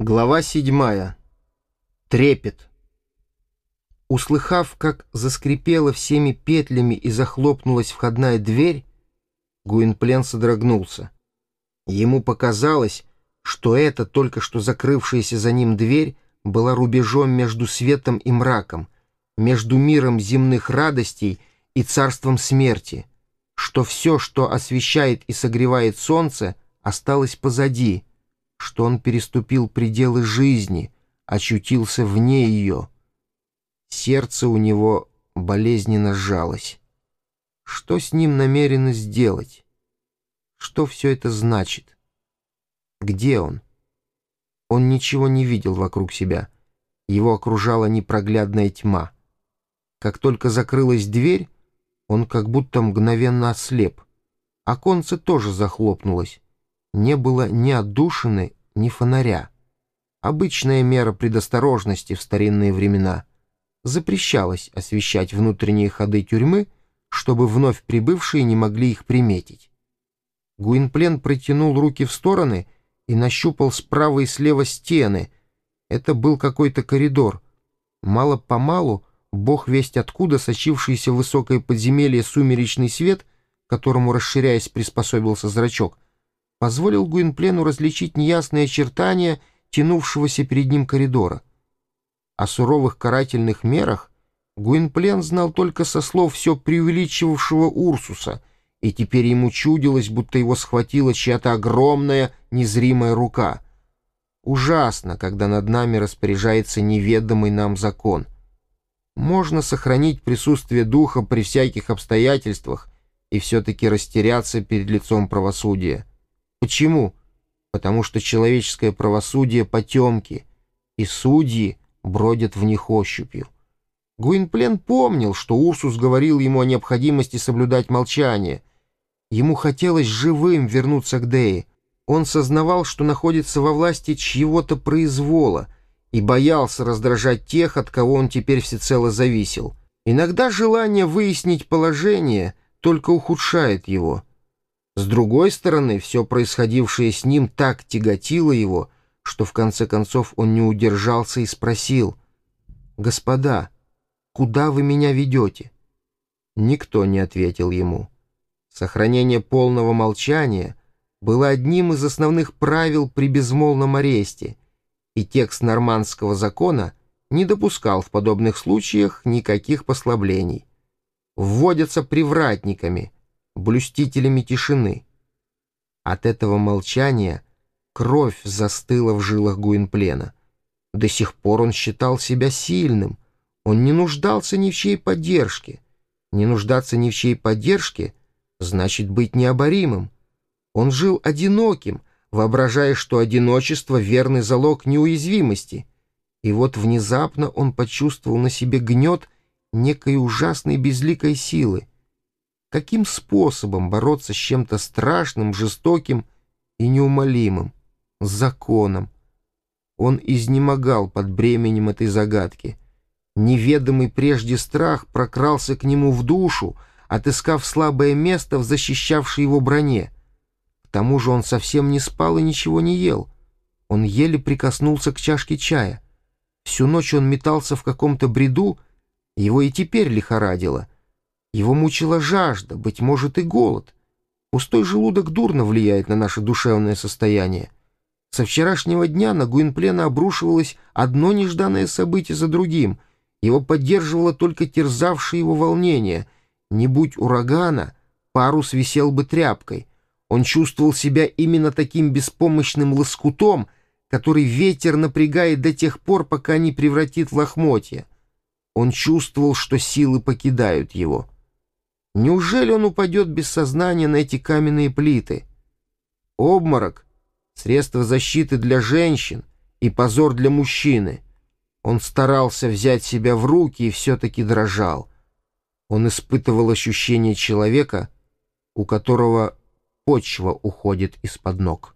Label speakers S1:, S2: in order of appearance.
S1: Глава седьмая. Трепет. Услыхав, как заскрипела всеми петлями и захлопнулась входная дверь, Гуинплен содрогнулся. Ему показалось, что эта только что закрывшаяся за ним дверь была рубежом между светом и мраком, между миром земных радостей и царством смерти, что все, что освещает и согревает солнце, осталось позади — что он переступил пределы жизни, очутился вне ее. Сердце у него болезненно сжалось. Что с ним намерены сделать? Что все это значит? Где он? Он ничего не видел вокруг себя. Его окружала непроглядная тьма. Как только закрылась дверь, он как будто мгновенно ослеп. Оконце тоже захлопнулось не было ни отдушины, ни фонаря. Обычная мера предосторожности в старинные времена. Запрещалось освещать внутренние ходы тюрьмы, чтобы вновь прибывшие не могли их приметить. Гуинплен протянул руки в стороны и нащупал справа и слева стены. Это был какой-то коридор. Мало-помалу, бог весть откуда, сочившийся в высокое подземелье сумеречный свет, которому, расширяясь, приспособился зрачок — позволил Гуинплену различить неясные очертания тянувшегося перед ним коридора. О суровых карательных мерах Гуинплен знал только со слов все преувеличивавшего Урсуса, и теперь ему чудилось, будто его схватила чья-то огромная незримая рука. Ужасно, когда над нами распоряжается неведомый нам закон. Можно сохранить присутствие духа при всяких обстоятельствах и все-таки растеряться перед лицом правосудия. Почему? Потому что человеческое правосудие — потемки, и судьи бродят в них ощупью. Гуинплен помнил, что Урсус говорил ему о необходимости соблюдать молчание. Ему хотелось живым вернуться к Дее. Он сознавал, что находится во власти чьего-то произвола и боялся раздражать тех, от кого он теперь всецело зависел. Иногда желание выяснить положение только ухудшает его — с другой стороны, все происходившее с ним так тяготило его, что в конце концов он не удержался и спросил, «Господа, куда вы меня ведете?» Никто не ответил ему. Сохранение полного молчания было одним из основных правил при безмолвном аресте, и текст нормандского закона не допускал в подобных случаях никаких послаблений. Вводятся привратниками — блюстителями тишины. От этого молчания кровь застыла в жилах Гуинплена. До сих пор он считал себя сильным, он не нуждался ни в чьей поддержке. Не нуждаться ни в чьей поддержке значит быть необоримым. Он жил одиноким, воображая, что одиночество — верный залог неуязвимости. И вот внезапно он почувствовал на себе гнет некой ужасной безликой силы — Каким способом бороться с чем-то страшным, жестоким и неумолимым, с законом? Он изнемогал под бременем этой загадки. Неведомый прежде страх прокрался к нему в душу, отыскав слабое место в защищавшей его броне. К тому же он совсем не спал и ничего не ел. Он еле прикоснулся к чашке чая. Всю ночь он метался в каком-то бреду, его и теперь лихорадило — его мучила жажда, быть может, и голод. Пустой желудок дурно влияет на наше душевное состояние. Со вчерашнего дня на Гуинплена обрушивалось одно нежданное событие за другим. Его поддерживало только терзавшее его волнение. Не будь урагана, парус висел бы тряпкой. Он чувствовал себя именно таким беспомощным лоскутом, который ветер напрягает до тех пор, пока не превратит в лохмотья. Он чувствовал, что силы покидают его. Неужели он упадет без сознания на эти каменные плиты? Обморок — средство защиты для женщин и позор для мужчины. Он старался взять себя в руки и все-таки дрожал. Он испытывал ощущение человека, у которого почва уходит из-под ног.